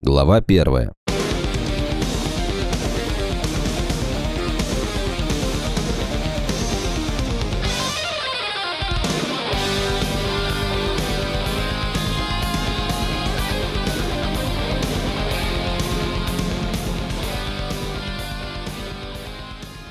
Глава первая.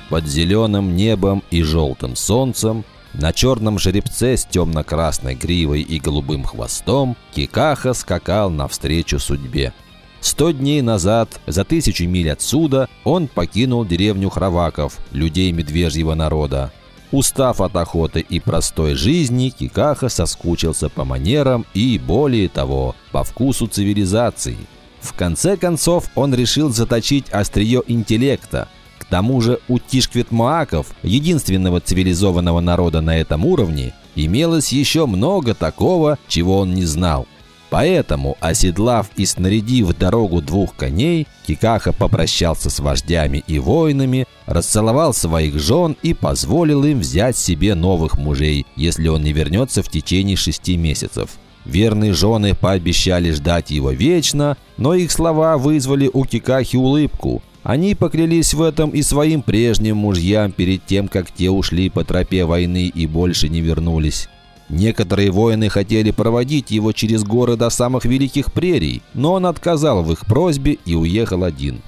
Под зеленым небом и желтым солнцем на черном жеребце с темно-красной гривой и голубым хвостом Кикаха скакал навстречу судьбе. Сто дней назад, за тысячу миль отсюда, он покинул деревню Храваков, людей медвежьего народа. Устав от охоты и простой жизни, Кикаха соскучился по манерам и, более того, по вкусу цивилизации. В конце концов, он решил заточить острие интеллекта, тому же у Тишквитмааков, единственного цивилизованного народа на этом уровне, имелось еще много такого, чего он не знал. Поэтому, оседлав и снарядив дорогу двух коней, Кикаха попрощался с вождями и воинами, расцеловал своих жен и позволил им взять себе новых мужей, если он не вернется в течение шести месяцев. Верные жены пообещали ждать его вечно, но их слова вызвали у Кикахи улыбку. Они поклялись в этом и своим прежним мужьям перед тем, как те ушли по тропе войны и больше не вернулись. Некоторые воины хотели проводить его через горы до самых великих прерий, но он отказал в их просьбе и уехал один.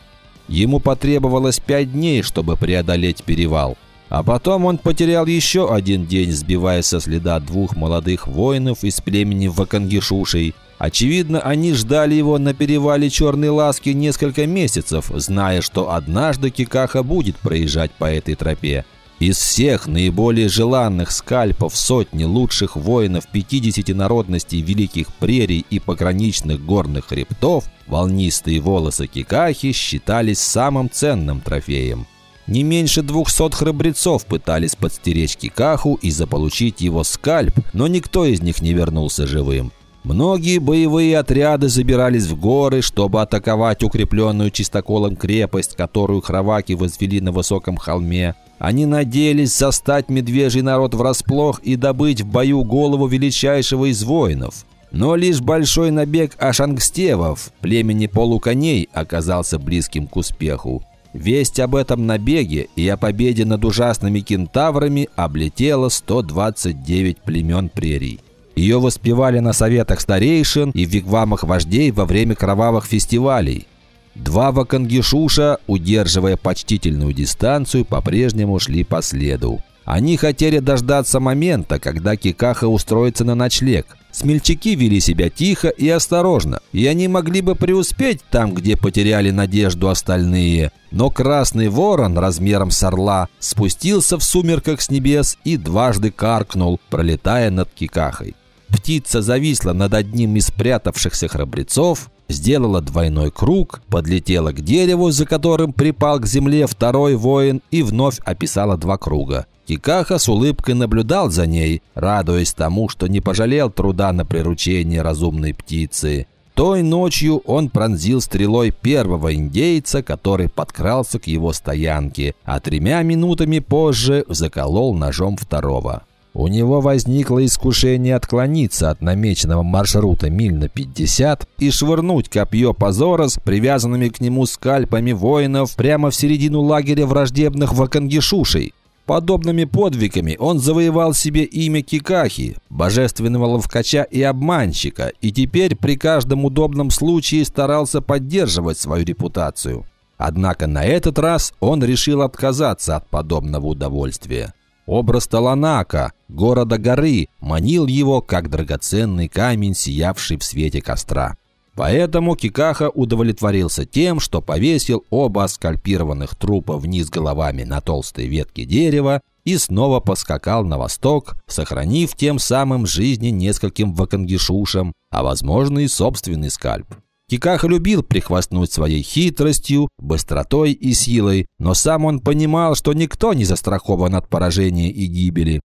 Ему потребовалось пять дней, чтобы преодолеть перевал. А потом он потерял еще один день, сбивая со следа двух молодых воинов из племени Вакангишушей – Очевидно, они ждали его на перевале Черной Ласки несколько месяцев, зная, что однажды Кикаха будет проезжать по этой тропе. Из всех наиболее желанных скальпов сотни лучших воинов 50 народностей Великих Прерий и пограничных горных хребтов, волнистые волосы Кикахи считались самым ценным трофеем. Не меньше 200 храбрецов пытались подстеречь Кикаху и заполучить его скальп, но никто из них не вернулся живым. Многие боевые отряды забирались в горы, чтобы атаковать укрепленную чистоколом крепость, которую хроваки возвели на высоком холме. Они надеялись застать медвежий народ врасплох и добыть в бою голову величайшего из воинов. Но лишь большой набег ашангстевов, племени полуконей, оказался близким к успеху. Весть об этом набеге и о победе над ужасными кентаврами облетела 129 племен прерий. Ее воспевали на советах старейшин и в вигвамах вождей во время кровавых фестивалей. Два вакангишуша, удерживая почтительную дистанцию, по-прежнему шли по следу. Они хотели дождаться момента, когда Кикаха устроится на ночлег. Смельчаки вели себя тихо и осторожно, и они могли бы преуспеть там, где потеряли надежду остальные. Но Красный Ворон размером с орла спустился в сумерках с небес и дважды каркнул, пролетая над Кикахой. Птица зависла над одним из спрятавшихся храбрецов, сделала двойной круг, подлетела к дереву, за которым припал к земле второй воин и вновь описала два круга. Кикаха с улыбкой наблюдал за ней, радуясь тому, что не пожалел труда на приручение разумной птицы. Той ночью он пронзил стрелой первого индейца, который подкрался к его стоянке, а тремя минутами позже заколол ножом второго. У него возникло искушение отклониться от намеченного маршрута миль на 50 и швырнуть копье позора с привязанными к нему скальпами воинов прямо в середину лагеря враждебных вакангишушей. Подобными подвигами он завоевал себе имя Кикахи, божественного ловкача и обманщика, и теперь при каждом удобном случае старался поддерживать свою репутацию. Однако на этот раз он решил отказаться от подобного удовольствия. Образ Таланака, города горы, манил его, как драгоценный камень, сиявший в свете костра. Поэтому Кикаха удовлетворился тем, что повесил оба скальпированных трупа вниз головами на толстой ветке дерева и снова поскакал на восток, сохранив тем самым жизни нескольким вакангишушам, а возможно и собственный скальп. Кикаха любил прихвастнуть своей хитростью, быстротой и силой, но сам он понимал, что никто не застрахован от поражения и гибели.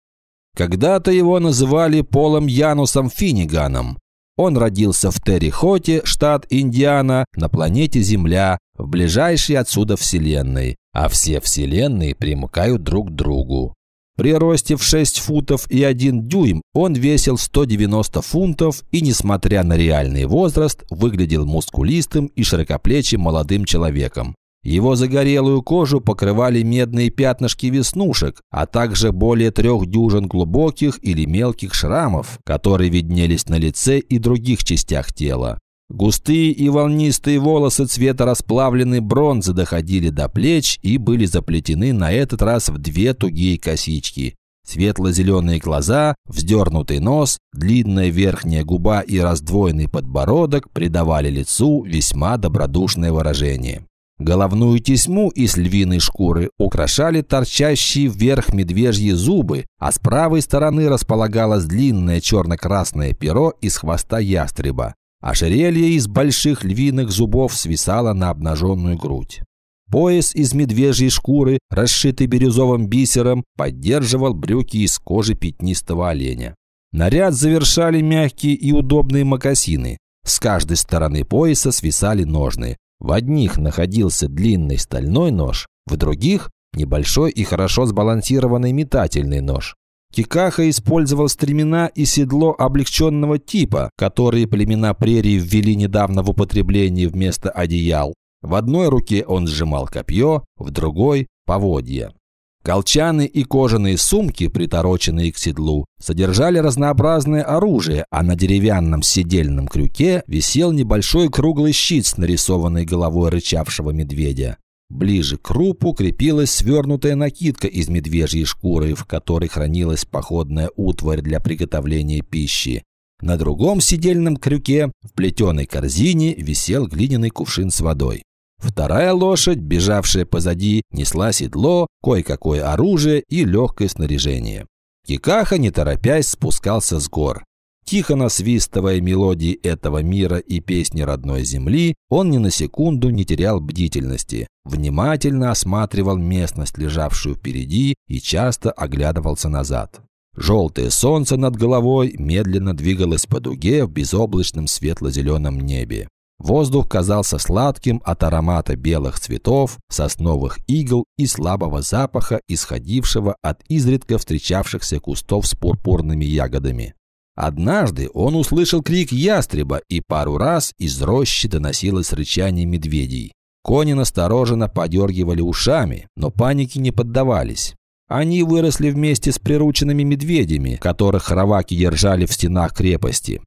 Когда-то его называли Полом Янусом Финиганом. Он родился в Террихоте, штат Индиана, на планете Земля, в ближайшей отсюда Вселенной, а все Вселенные примыкают друг к другу. При росте в 6 футов и 1 дюйм он весил 190 фунтов и, несмотря на реальный возраст, выглядел мускулистым и широкоплечим молодым человеком. Его загорелую кожу покрывали медные пятнышки веснушек, а также более трех дюжин глубоких или мелких шрамов, которые виднелись на лице и других частях тела. Густые и волнистые волосы цвета расплавленной бронзы доходили до плеч и были заплетены на этот раз в две тугие косички. Светло-зеленые глаза, вздернутый нос, длинная верхняя губа и раздвоенный подбородок придавали лицу весьма добродушное выражение. Головную тесьму из львиной шкуры украшали торчащие вверх медвежьи зубы, а с правой стороны располагалось длинное черно-красное перо из хвоста ястреба. Ожерелье из больших львиных зубов свисало на обнаженную грудь. Пояс из медвежьей шкуры, расшитый бирюзовым бисером, поддерживал брюки из кожи пятнистого оленя. Наряд завершали мягкие и удобные мокасины. С каждой стороны пояса свисали ножны. В одних находился длинный стальной нож, в других – небольшой и хорошо сбалансированный метательный нож. Кикаха использовал стремена и седло облегченного типа, которые племена прерии ввели недавно в употребление вместо одеял. В одной руке он сжимал копье, в другой – поводья. Колчаны и кожаные сумки, притороченные к седлу, содержали разнообразное оружие, а на деревянном седельном крюке висел небольшой круглый щит с нарисованной головой рычавшего медведя. Ближе к рупу крепилась свернутая накидка из медвежьей шкуры, в которой хранилась походная утварь для приготовления пищи. На другом седельном крюке в плетеной корзине висел глиняный кувшин с водой. Вторая лошадь, бежавшая позади, несла седло, кое-какое оружие и легкое снаряжение. Кикаха, не торопясь, спускался с гор. Тихо насвистывая мелодии этого мира и песни родной земли, он ни на секунду не терял бдительности, внимательно осматривал местность, лежавшую впереди, и часто оглядывался назад. Желтое солнце над головой медленно двигалось по дуге в безоблачном светло-зеленом небе. Воздух казался сладким от аромата белых цветов, сосновых игл и слабого запаха, исходившего от изредка встречавшихся кустов с пурпурными ягодами. Однажды он услышал крик ястреба, и пару раз из рощи доносилось рычание медведей. Кони настороженно подергивали ушами, но панике не поддавались. Они выросли вместе с прирученными медведями, которых хроваки держали в стенах крепости.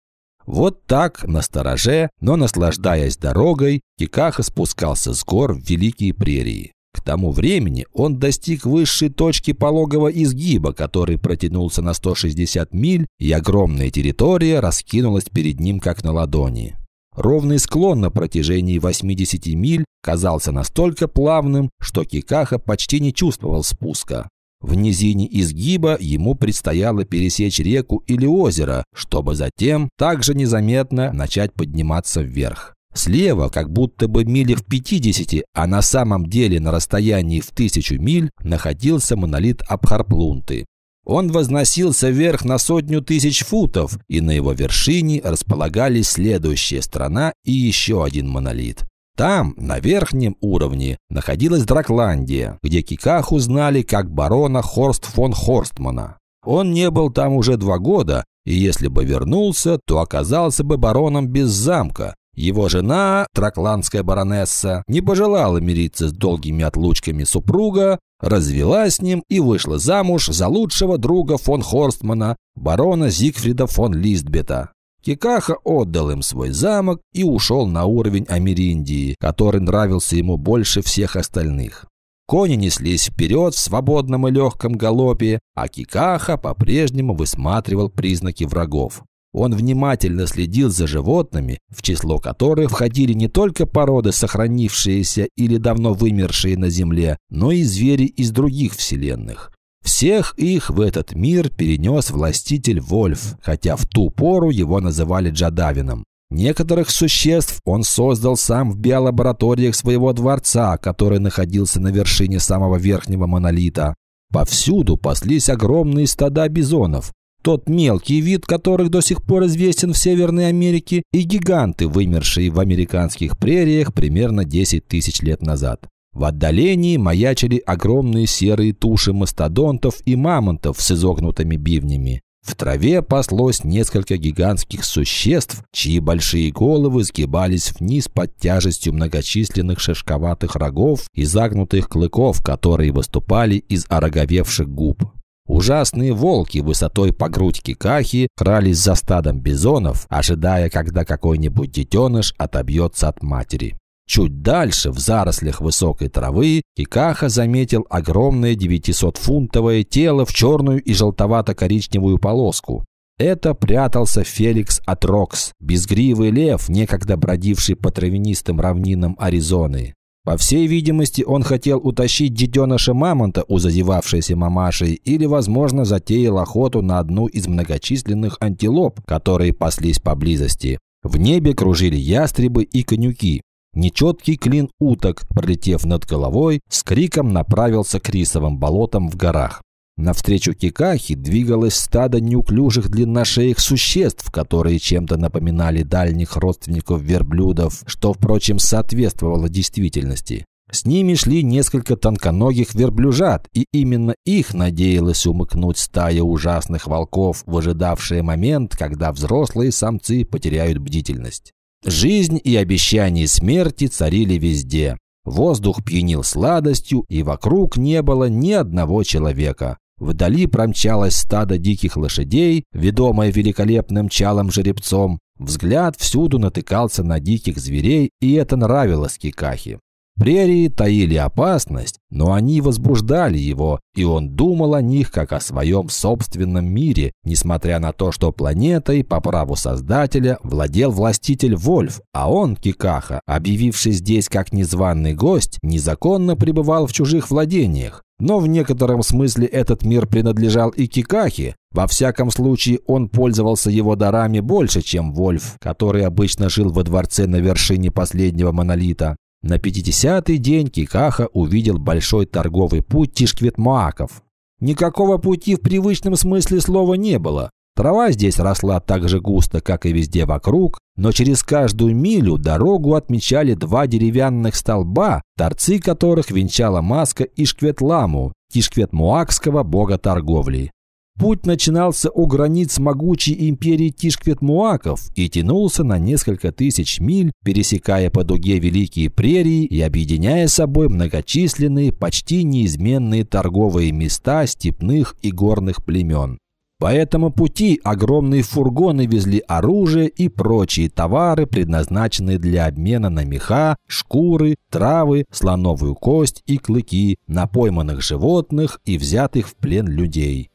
Вот так, на стороже, но наслаждаясь дорогой, Кикаха спускался с гор в великие прерии. Тому времени он достиг высшей точки пологого изгиба, который протянулся на 160 миль, и огромная территория раскинулась перед ним как на ладони. Ровный склон на протяжении 80 миль казался настолько плавным, что Кикаха почти не чувствовал спуска. В низине изгиба ему предстояло пересечь реку или озеро, чтобы затем также незаметно начать подниматься вверх. Слева, как будто бы мили в 50, а на самом деле на расстоянии в тысячу миль, находился монолит Абхарплунты. Он возносился вверх на сотню тысяч футов, и на его вершине располагались следующая страна и еще один монолит. Там, на верхнем уровне, находилась Дракландия, где Кикаху знали как барона Хорст фон Хорстмана. Он не был там уже два года, и если бы вернулся, то оказался бы бароном без замка. Его жена, тракландская баронесса, не пожелала мириться с долгими отлучками супруга, развелась с ним и вышла замуж за лучшего друга фон Хорстмана, барона Зигфрида фон Листбета. Кикаха отдал им свой замок и ушел на уровень Америндии, который нравился ему больше всех остальных. Кони неслись вперед в свободном и легком галопе, а Кикаха по-прежнему высматривал признаки врагов. Он внимательно следил за животными, в число которых входили не только породы, сохранившиеся или давно вымершие на Земле, но и звери из других вселенных. Всех их в этот мир перенес властитель Вольф, хотя в ту пору его называли Джадавином. Некоторых существ он создал сам в биолабораториях своего дворца, который находился на вершине самого верхнего монолита. Повсюду паслись огромные стада бизонов. Тот мелкий вид, которых до сих пор известен в Северной Америке, и гиганты, вымершие в американских прериях примерно 10 тысяч лет назад. В отдалении маячили огромные серые туши мастодонтов и мамонтов с изогнутыми бивнями. В траве паслось несколько гигантских существ, чьи большие головы сгибались вниз под тяжестью многочисленных шишковатых рогов и загнутых клыков, которые выступали из ороговевших губ. Ужасные волки высотой по грудь кикахи крались за стадом бизонов, ожидая, когда какой-нибудь детеныш отобьется от матери. Чуть дальше, в зарослях высокой травы, Кикаха заметил огромное 900-фунтовое тело в черную и желтовато-коричневую полоску. Это прятался Феликс Атрокс, безгривый лев, некогда бродивший по травянистым равнинам Аризоны. По всей видимости, он хотел утащить детеныша мамонта у зазевавшейся мамашей или, возможно, затеял охоту на одну из многочисленных антилоп, которые паслись поблизости. В небе кружили ястребы и конюки. Нечеткий клин уток, пролетев над головой, с криком направился к рисовым болотам в горах. Навстречу Кикахи двигалось стадо неуклюжих длинношеих существ, которые чем-то напоминали дальних родственников верблюдов, что, впрочем, соответствовало действительности. С ними шли несколько тонконогих верблюжат, и именно их надеялась умыкнуть стая ужасных волков, выжидавшая момент, когда взрослые самцы потеряют бдительность. Жизнь и обещание смерти царили везде. Воздух пьянил сладостью, и вокруг не было ни одного человека. Вдали промчалось стадо диких лошадей, ведомое великолепным чалом жеребцом. Взгляд всюду натыкался на диких зверей, и это нравилось Кикахе. Прерии таили опасность, но они возбуждали его, и он думал о них как о своем собственном мире, несмотря на то, что планетой по праву Создателя владел властитель Вольф, а он, Кикаха, объявивший здесь как незваный гость, незаконно пребывал в чужих владениях. Но в некотором смысле этот мир принадлежал и Кикахе. Во всяком случае, он пользовался его дарами больше, чем Вольф, который обычно жил во дворце на вершине последнего монолита. На 50-й день Кикаха увидел большой торговый путь Тишкветмааков. Никакого пути в привычном смысле слова не было. Трава здесь росла так же густо, как и везде вокруг, но через каждую милю дорогу отмечали два деревянных столба, торцы которых венчала маска Ишкветламу, Тишкветмуакского бога торговли. Путь начинался у границ могучей империи Тишкветмуаков и тянулся на несколько тысяч миль, пересекая по дуге великие прерии и объединяя собой многочисленные, почти неизменные торговые места степных и горных племен. По этому пути огромные фургоны везли оружие и прочие товары, предназначенные для обмена на меха, шкуры, травы, слоновую кость и клыки, на пойманных животных и взятых в плен людей.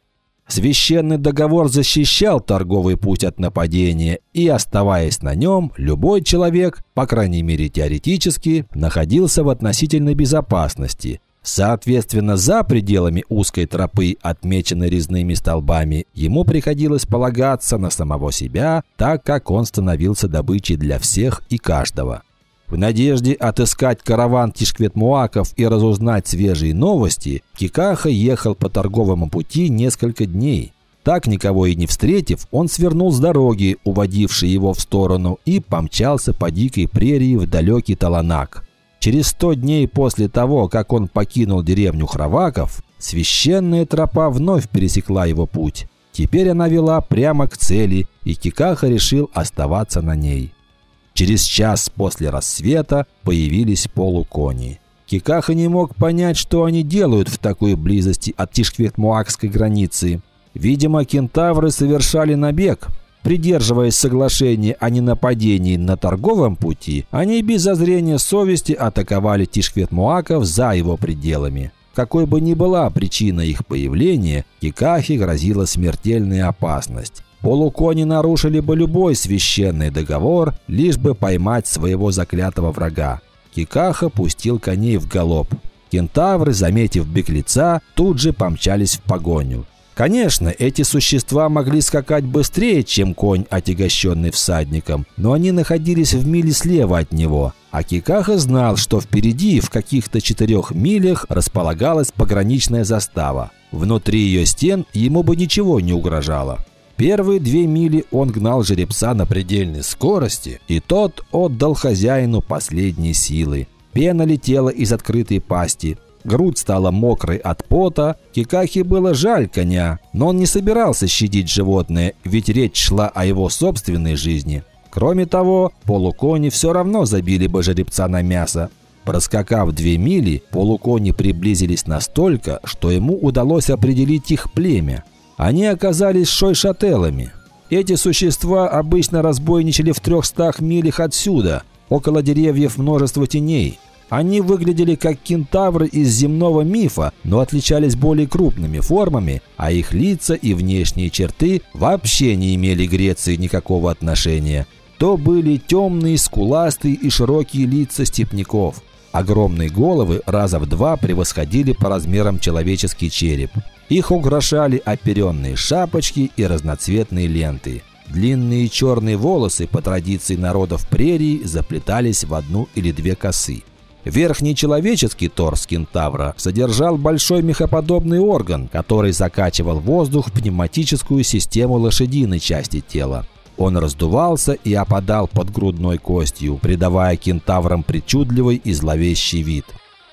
Священный договор защищал торговый путь от нападения, и, оставаясь на нем, любой человек, по крайней мере теоретически, находился в относительной безопасности. Соответственно, за пределами узкой тропы, отмеченной резными столбами, ему приходилось полагаться на самого себя, так как он становился добычей для всех и каждого. В надежде отыскать караван тишкветмуаков и разузнать свежие новости, Кикаха ехал по торговому пути несколько дней. Так, никого и не встретив, он свернул с дороги, уводившей его в сторону, и помчался по дикой прерии в далекий Таланак. Через сто дней после того, как он покинул деревню Храваков, священная тропа вновь пересекла его путь. Теперь она вела прямо к цели, и Кикаха решил оставаться на ней. Через час после рассвета появились полукони. Кикаха не мог понять, что они делают в такой близости от Тишкветмуакской границы. Видимо, кентавры совершали набег. Придерживаясь соглашения о ненападении на торговом пути, они без зазрения совести атаковали Тишкветмуаков за его пределами. Какой бы ни была причина их появления, Кикахе грозила смертельная опасность. Полукони нарушили бы любой священный договор, лишь бы поймать своего заклятого врага. Кикаха пустил коней в галоп. Кентавры, заметив беглеца, тут же помчались в погоню. Конечно, эти существа могли скакать быстрее, чем конь, отягощенный всадником, но они находились в миле слева от него, а Кикаха знал, что впереди, в каких-то четырех милях, располагалась пограничная застава. Внутри ее стен ему бы ничего не угрожало. Первые две мили он гнал жеребца на предельной скорости, и тот отдал хозяину последние силы. Пена летела из открытой пасти. Грудь стала мокрой от пота. Кикахе было жаль коня, но он не собирался щадить животное, ведь речь шла о его собственной жизни. Кроме того, полукони все равно забили бы жеребца на мясо. Проскакав две мили, полукони приблизились настолько, что ему удалось определить их племя. Они оказались шойшателами. Эти существа обычно разбойничали в трехстах милях отсюда. Около деревьев множество теней. Они выглядели как кентавры из земного мифа, но отличались более крупными формами, а их лица и внешние черты вообще не имели Греции никакого отношения. То были темные, скуластые и широкие лица степняков – Огромные головы раза в два превосходили по размерам человеческий череп. Их украшали оперенные шапочки и разноцветные ленты. Длинные черные волосы по традиции народов прерий заплетались в одну или две косы. Верхний человеческий торс кентавра содержал большой мехоподобный орган, который закачивал воздух в пневматическую систему лошадиной части тела. Он раздувался и опадал под грудной костью, придавая кентаврам причудливый и зловещий вид.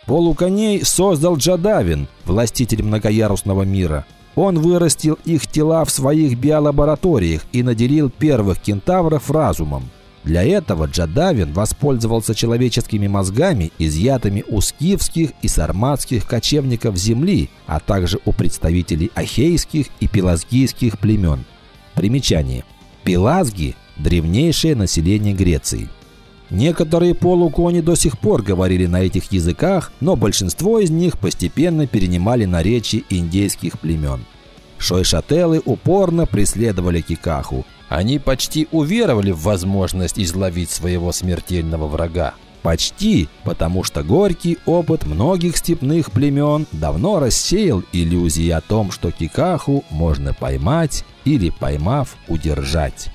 Полуконей создал Джадавин, властитель многоярусного мира. Он вырастил их тела в своих биолабораториях и наделил первых кентавров разумом. Для этого Джадавин воспользовался человеческими мозгами, изъятыми у скифских и сарматских кочевников земли, а также у представителей ахейских и пелазгийских племен. Примечание. Пелазги – древнейшее население Греции. Некоторые полукони до сих пор говорили на этих языках, но большинство из них постепенно перенимали наречия индейских племен. Шойшателы упорно преследовали Кикаху. Они почти уверовали в возможность изловить своего смертельного врага. Почти, потому что горький опыт многих степных племен давно рассеял иллюзии о том, что Кикаху можно поймать или, поймав, удержать.